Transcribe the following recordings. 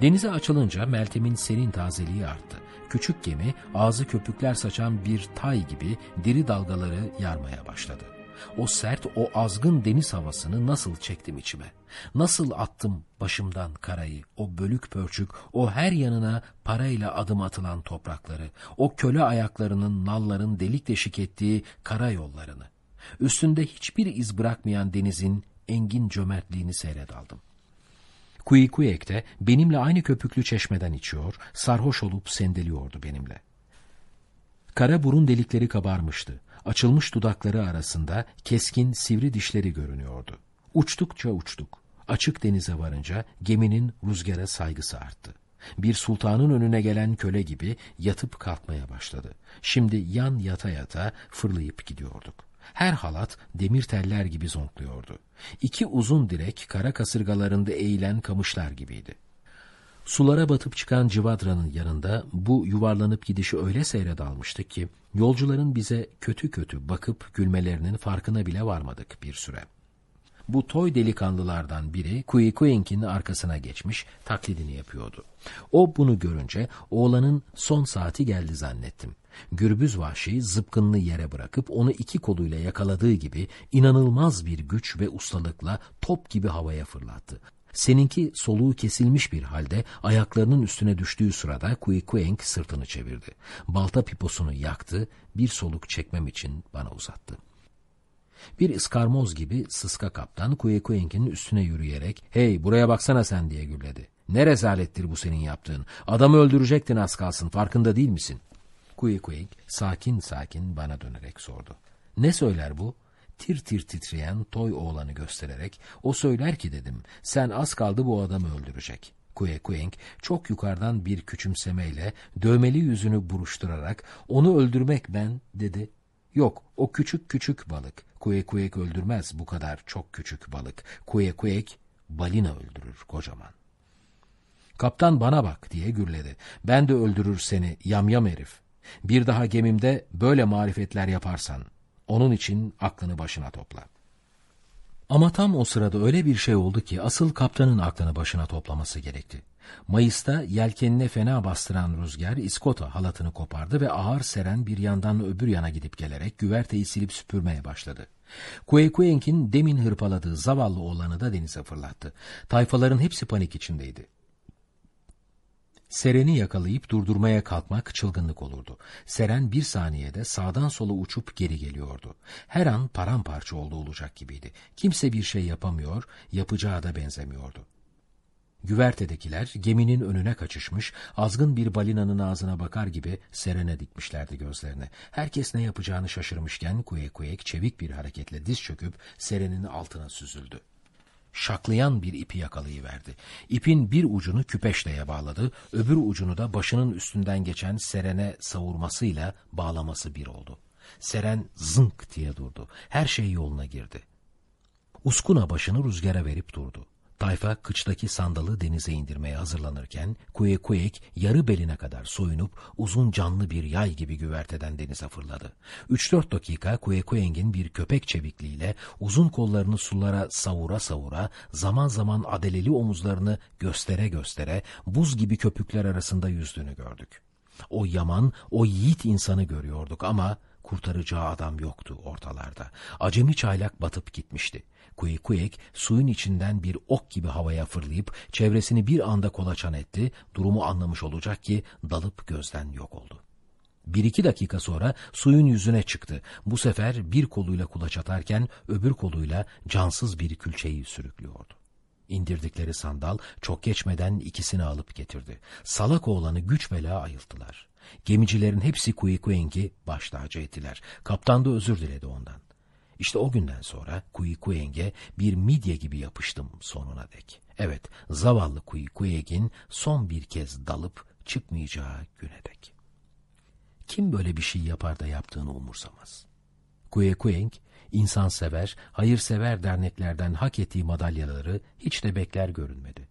Denize açılınca Meltem'in serin tazeliği arttı. Küçük gemi ağzı köpükler saçan bir tay gibi deri dalgaları yarmaya başladı. O sert, o azgın deniz havasını nasıl çektim içime. Nasıl attım başımdan karayı, o bölük pörçük, o her yanına parayla adım atılan toprakları, o köle ayaklarının nalların delik deşik ettiği kara yollarını. Üstünde hiçbir iz bırakmayan denizin engin cömertliğini seyredaldım. Kuyikuyek de benimle aynı köpüklü çeşmeden içiyor, sarhoş olup sendeliyordu benimle. Kara burun delikleri kabarmıştı. Açılmış dudakları arasında keskin sivri dişleri görünüyordu. Uçtukça uçtuk. Açık denize varınca geminin rüzgara saygısı arttı. Bir sultanın önüne gelen köle gibi yatıp kalkmaya başladı. Şimdi yan yata yata fırlayıp gidiyorduk. Her halat demir teller gibi zonkluyordu. İki uzun direk kara kasırgalarında eğilen kamışlar gibiydi. Sulara batıp çıkan Civadran'ın yanında bu yuvarlanıp gidişi öyle seyre dalmıştık ki yolcuların bize kötü kötü bakıp gülmelerinin farkına bile varmadık bir süre. Bu toy delikanlılardan biri Kuyikuenk'in arkasına geçmiş, taklidini yapıyordu. O bunu görünce oğlanın son saati geldi zannettim. Gürbüz vahşi zıpkınını yere bırakıp onu iki koluyla yakaladığı gibi inanılmaz bir güç ve ustalıkla top gibi havaya fırlattı. Seninki soluğu kesilmiş bir halde ayaklarının üstüne düştüğü sırada Kuikuenk sırtını çevirdi. Balta piposunu yaktı, bir soluk çekmem için bana uzattı. Bir ıskarmoz gibi sıska kaptan Kuikuenk'in üstüne yürüyerek ''Hey buraya baksana sen'' diye gürledi. ''Ne rezalettir bu senin yaptığın? Adamı öldürecektin az kalsın farkında değil misin?'' Kuikuenk sakin sakin bana dönerek sordu. ''Ne söyler bu?'' tir tir titreyen toy oğlanı göstererek o söyler ki dedim sen az kaldı bu adamı öldürecek. Kue Kueng çok yukarıdan bir küçümsemeyle dövmeli yüzünü buruşturarak onu öldürmek ben dedi. Yok o küçük küçük balık. Kue Kuek öldürmez bu kadar çok küçük balık. Kue Kuek balina öldürür kocaman. Kaptan bana bak diye gürledi. Ben de öldürür seni yamyam herif. Bir daha gemimde böyle marifetler yaparsan onun için aklını başına topla. Ama tam o sırada öyle bir şey oldu ki asıl kaptanın aklını başına toplaması gerekti. Mayıs'ta yelkenine fena bastıran rüzgar iskota halatını kopardı ve ağır seren bir yandan öbür yana gidip gelerek güverteyi silip süpürmeye başladı. Kuekuenk'in demin hırpaladığı zavallı oğlanı da denize fırlattı. Tayfaların hepsi panik içindeydi. Seren'i yakalayıp durdurmaya kalkmak çılgınlık olurdu. Seren bir saniyede sağdan sola uçup geri geliyordu. Her an paramparça oldu olacak gibiydi. Kimse bir şey yapamıyor, yapacağı da benzemiyordu. Güvertedekiler geminin önüne kaçışmış, azgın bir balinanın ağzına bakar gibi Seren'e dikmişlerdi gözlerini. Herkes ne yapacağını şaşırmışken Kuyekuyek çevik bir hareketle diz çöküp Seren'in altına süzüldü şaklayan bir ipi yakalayıverdi. İpin bir ucunu küpeşteye bağladı, öbür ucunu da başının üstünden geçen Seren'e savurmasıyla bağlaması bir oldu. Seren zınk diye durdu. Her şey yoluna girdi. Uskuna başını rüzgara verip durdu. Tayfa kıçtaki sandalı denize indirmeye hazırlanırken Kuyekuyek yarı beline kadar soyunup uzun canlı bir yay gibi güverteden denize fırladı. 3-4 dakika Kuyekuyeng'in bir köpek çevikliğiyle uzun kollarını sulara savura savura zaman zaman adeleli omuzlarını göstere göstere buz gibi köpükler arasında yüzdüğünü gördük. O yaman, o yiğit insanı görüyorduk ama kurtaracağı adam yoktu ortalarda. Acemi çaylak batıp gitmişti. Kuyukuyek suyun içinden bir ok gibi havaya fırlayıp çevresini bir anda kolaçan etti, durumu anlamış olacak ki dalıp gözden yok oldu. Bir iki dakika sonra suyun yüzüne çıktı. Bu sefer bir koluyla kulaç atarken öbür koluyla cansız bir külçeyi sürüklüyordu. İndirdikleri sandal çok geçmeden ikisini alıp getirdi. Salak oğlanı güç bela ayılttılar. Gemicilerin hepsi Kuyikueng'i baş tacı ettiler. Kaptan da özür diledi ondan. İşte o günden sonra Kuyikueng'e bir midye gibi yapıştım sonuna dek. Evet, zavallı Kuyikueng'in son bir kez dalıp çıkmayacağı güne dek. Kim böyle bir şey yapar da yaptığını umursamaz. Kuyekueng, insansever, hayırsever derneklerden hak ettiği madalyaları hiç de bekler görünmedi.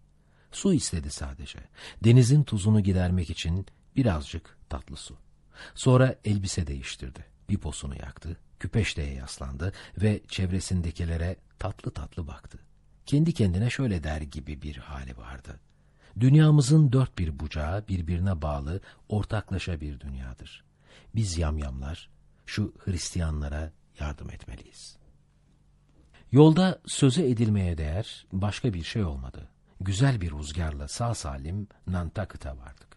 Su istedi sadece. Denizin tuzunu gidermek için birazcık tatlı su. Sonra elbise değiştirdi. Piposunu yaktı, küpeşteye yaslandı ve çevresindekilere tatlı tatlı baktı. Kendi kendine şöyle der gibi bir hali vardı. Dünyamızın dört bir bucağı birbirine bağlı ortaklaşa bir dünyadır. Biz yamyamlar şu Hristiyanlara yardım etmeliyiz. Yolda söze edilmeye değer başka bir şey olmadı. Güzel bir rüzgarla sağ salim Nantucket'a vardık.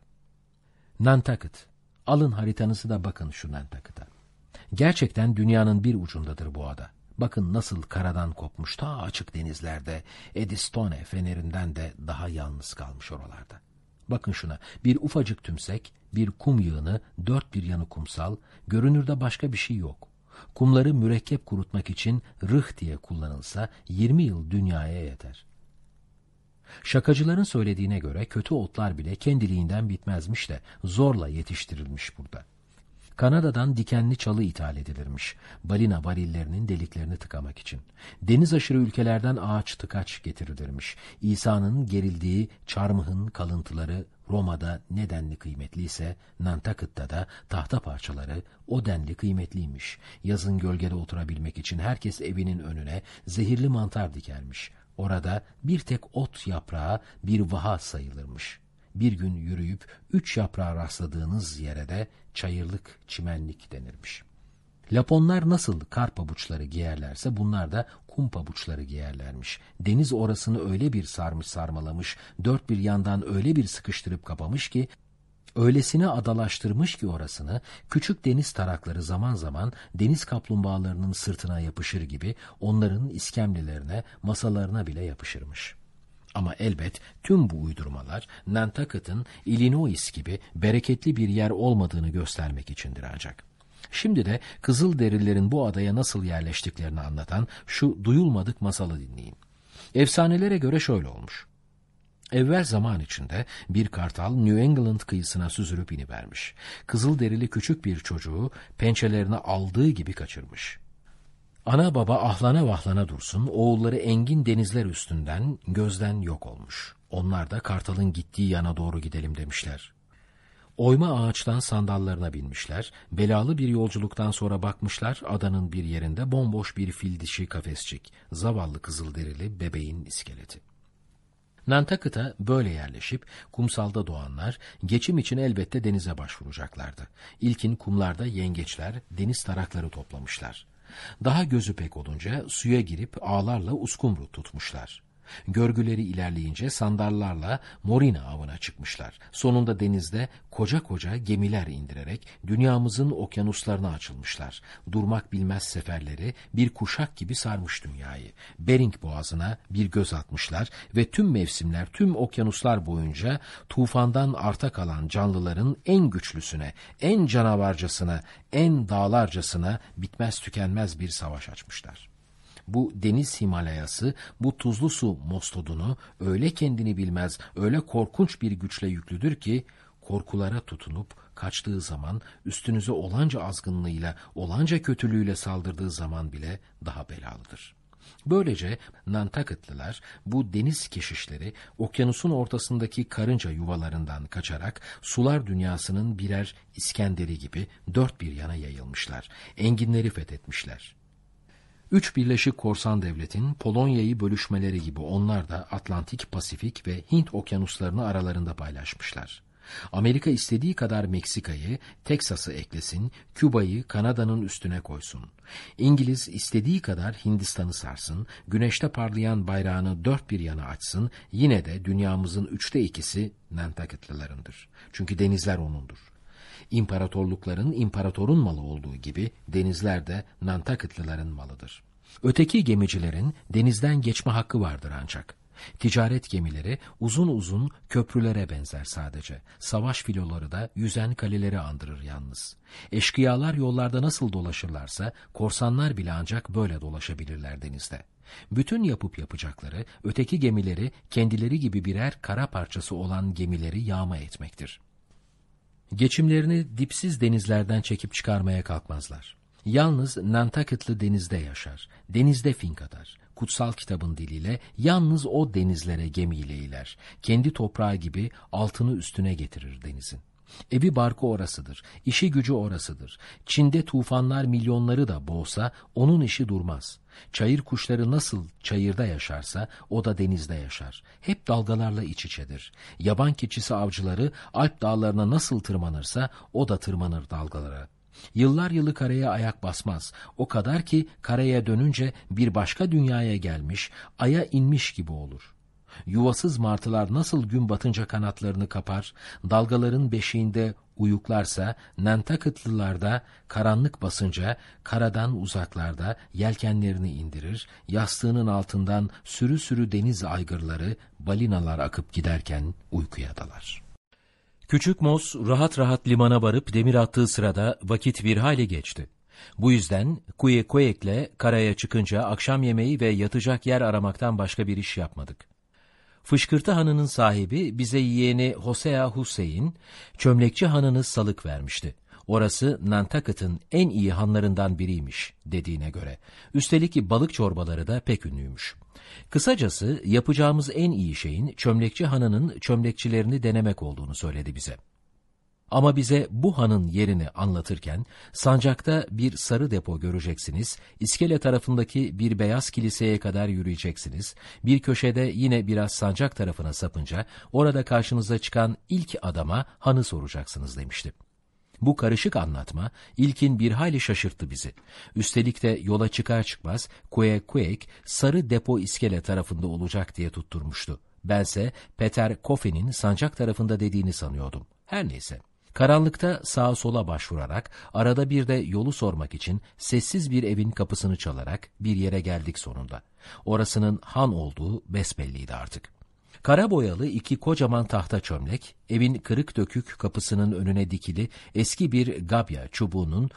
Nantucket, alın haritanızı da bakın şu Nantucket'a. Gerçekten dünyanın bir ucundadır bu ada. Bakın nasıl karadan kopmuş ta açık denizlerde, Edistone fenerinden de daha yalnız kalmış oralarda. Bakın şuna, bir ufacık tümsek, bir kum yığını, dört bir yanı kumsal, görünürde başka bir şey yok. Kumları mürekkep kurutmak için rıh diye kullanılsa 20 yıl dünyaya yeter. Şakacıların söylediğine göre kötü otlar bile kendiliğinden bitmezmiş de zorla yetiştirilmiş burada. Kanada'dan dikenli çalı ithal edilirmiş. Balina varillerinin deliklerini tıkamak için. Deniz aşırı ülkelerden ağaç tıkaç getirilirmiş. İsa'nın gerildiği çarmıhın kalıntıları Roma'da ne denli kıymetliyse Nantucket'ta da tahta parçaları o denli kıymetliymiş. Yazın gölgede oturabilmek için herkes evinin önüne zehirli mantar dikermiş. Orada bir tek ot yaprağı bir vaha sayılırmış. Bir gün yürüyüp üç yaprağa rastladığınız yere de çayırlık, çimenlik denirmiş. Laponlar nasıl kar pabuçları giyerlerse bunlar da kum pabuçları giyerlermiş. Deniz orasını öyle bir sarmış sarmalamış, dört bir yandan öyle bir sıkıştırıp kapamış ki, öylesine adalaştırmış ki orasını, küçük deniz tarakları zaman zaman deniz kaplumbağalarının sırtına yapışır gibi onların iskemlelerine, masalarına bile yapışırmış.'' Ama elbet tüm bu uydurmalar Nantucket'ın Illinois gibi bereketli bir yer olmadığını göstermek içindir ancak. Şimdi de Kızılderililerin bu adaya nasıl yerleştiklerini anlatan şu duyulmadık masalı dinleyin. Efsanelere göre şöyle olmuş. Evvel zaman içinde bir kartal New England kıyısına süzülüp inivermiş. Kızılderili küçük bir çocuğu pençelerine aldığı gibi kaçırmış. Ana baba ahlana vahlana dursun, oğulları engin denizler üstünden gözden yok olmuş. Onlar da kartalın gittiği yana doğru gidelim demişler. Oyma ağaçtan sandallarına binmişler, belalı bir yolculuktan sonra bakmışlar adanın bir yerinde bomboş bir fil dişi kafesçik, zavallı kızılderili bebeğin iskeleti. Nantucket'a böyle yerleşip kumsalda doğanlar geçim için elbette denize başvuracaklardı. İlkin kumlarda yengeçler, deniz tarakları toplamışlar. Daha gözü pek olunca suya girip ağlarla uskumru tutmuşlar. Görgüleri ilerleyince sandallarla Morina avına çıkmışlar. Sonunda denizde koca koca gemiler indirerek dünyamızın okyanuslarına açılmışlar. Durmak bilmez seferleri bir kuşak gibi sarmış dünyayı. Bering boğazına bir göz atmışlar ve tüm mevsimler, tüm okyanuslar boyunca tufandan arta kalan canlıların en güçlüsüne, en canavarcasına, en dağlarcasına bitmez tükenmez bir savaş açmışlar bu deniz Himalayası, bu tuzlu su mostodunu öyle kendini bilmez, öyle korkunç bir güçle yüklüdür ki, korkulara tutunup kaçtığı zaman, üstünüze olanca azgınlığıyla, olanca kötülüğüyle saldırdığı zaman bile daha belalıdır. Böylece Nantucketlılar bu deniz keşişleri okyanusun ortasındaki karınca yuvalarından kaçarak sular dünyasının birer İskenderi gibi dört bir yana yayılmışlar. Enginleri fethetmişler. Üç birleşik korsan devletin Polonya'yı bölüşmeleri gibi onlar da Atlantik, Pasifik ve Hint okyanuslarını aralarında paylaşmışlar. Amerika istediği kadar Meksika'yı, Teksas'ı eklesin, Küba'yı Kanada'nın üstüne koysun. İngiliz istediği kadar Hindistan'ı sarsın, güneşte parlayan bayrağını dört bir yana açsın, yine de dünyamızın üçte ikisi Nantucket'lılarındır. Çünkü denizler onundur. İmparatorlukların imparatorun malı olduğu gibi denizler de Nantucketlıların malıdır. Öteki gemicilerin denizden geçme hakkı vardır ancak. Ticaret gemileri uzun uzun köprülere benzer sadece. Savaş filoları da yüzen kaleleri andırır yalnız. Eşkıyalar yollarda nasıl dolaşırlarsa korsanlar bile ancak böyle dolaşabilirler denizde. Bütün yapıp yapacakları öteki gemileri kendileri gibi birer kara parçası olan gemileri yağma etmektir. Geçimlerini dipsiz denizlerden çekip çıkarmaya kalkmazlar. Yalnız Nantucket'lı denizde yaşar, denizde fink atar. Kutsal kitabın diliyle yalnız o denizlere gemiyle iler. Kendi toprağı gibi altını üstüne getirir denizin. Evi barkı orasıdır, işi gücü orasıdır. Çin'de tufanlar milyonları da boğsa onun işi durmaz. Çayır kuşları nasıl çayırda yaşarsa o da denizde yaşar. Hep dalgalarla iç içedir. Yaban keçisi avcıları Alp dağlarına nasıl tırmanırsa o da tırmanır dalgalara. Yıllar yılı karaya ayak basmaz. O kadar ki karaya dönünce bir başka dünyaya gelmiş, aya inmiş gibi olur. Yuvasız martılar nasıl gün batınca kanatlarını kapar, dalgaların beşiğinde uyuklarsa, Nantucketlılar da karanlık basınca karadan uzaklarda yelkenlerini indirir, yastığının altından sürü sürü deniz aygırları, balinalar akıp giderken uykuya dalar. Küçük Mos rahat rahat limana varıp demir attığı sırada vakit bir hale geçti. Bu yüzden Kuyekuek'le karaya çıkınca akşam yemeği ve yatacak yer aramaktan başka bir iş yapmadık. Fışkırtı Hanı'nın sahibi bize yeğeni Hosea Hüseyin, çömlekçi hanını salık vermişti. Orası Nantucket'ın en iyi hanlarından biriymiş dediğine göre. Üstelik balık çorbaları da pek ünlüymüş. Kısacası yapacağımız en iyi şeyin çömlekçi hanının çömlekçilerini denemek olduğunu söyledi bize. Ama bize bu hanın yerini anlatırken sancakta bir sarı depo göreceksiniz, iskele tarafındaki bir beyaz kiliseye kadar yürüyeceksiniz, bir köşede yine biraz sancak tarafına sapınca orada karşınıza çıkan ilk adama hanı soracaksınız demişti. Bu karışık anlatma ilkin bir hayli şaşırttı bizi. Üstelik de yola çıkar çıkmaz Kuek sarı depo iskele tarafında olacak diye tutturmuştu. Bense Peter Koffe'nin sancak tarafında dediğini sanıyordum. Her neyse. Karanlıkta sağa sola başvurarak, arada bir de yolu sormak için sessiz bir evin kapısını çalarak bir yere geldik sonunda. Orasının han olduğu besbelliydi artık. Kara boyalı iki kocaman tahta çömlek, evin kırık dökük kapısının önüne dikili eski bir gabya çubuğunun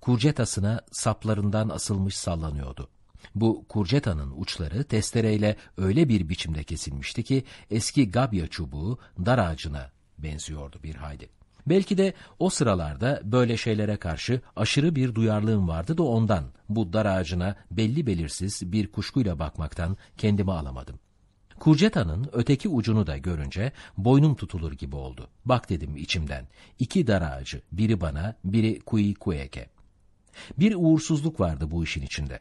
kurcetasına saplarından asılmış sallanıyordu. Bu kurcetanın uçları testereyle öyle bir biçimde kesilmişti ki eski gabya çubuğu dar ağacına benziyordu bir hayli. Belki de o sıralarda böyle şeylere karşı aşırı bir duyarlılığım vardı da ondan bu dar ağacına belli belirsiz bir kuşkuyla bakmaktan kendimi alamadım. Kurceta'nın öteki ucunu da görünce boynum tutulur gibi oldu. Bak dedim içimden. İki dar ağacı, biri bana, biri Kui Kueke. Bir uğursuzluk vardı bu işin içinde.